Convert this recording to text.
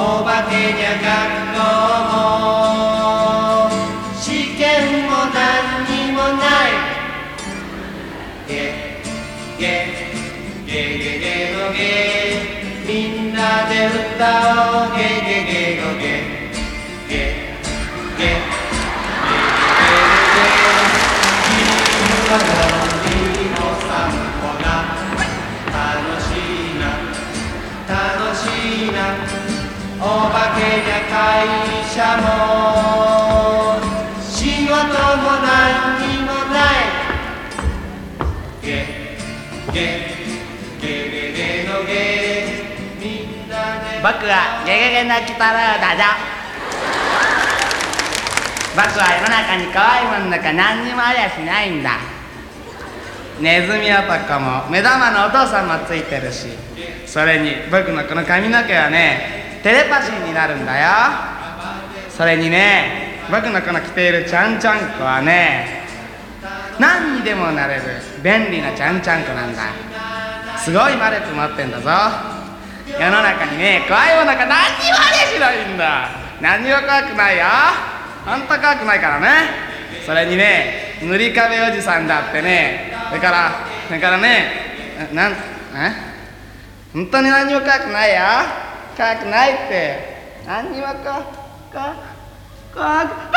お化けにゃ学校も試験も何にもないゲゲゲゲゲのゲみんなで歌おうゲゲゲゲしいなお化けにゃ会社も仕事も何にもない。ゲゲゲゲゲのゲみんなで。僕はゲゲゲの鬼太郎だぞ。僕は世の中に可愛いものなんか何にもありゃしないんだ。ネズミ男も目玉のお父さんもついてるし。それに僕のこの髪の毛はねテレパシーになるんだよ。それにね僕のこの着ているちゃんちゃんこはね何にでもなれる便利なちゃんちゃんこなんだ。すごい魔力持ってんだぞ。世の中にね怖いものなんか何にもありゃしないんだ。何にも怖くないよ。ほんと怖くないからね。それにね塗り壁おじさんだってねそれからそれからねななんえ？本当に何にも怖くないよ怖くないって。何にも怖怖怖く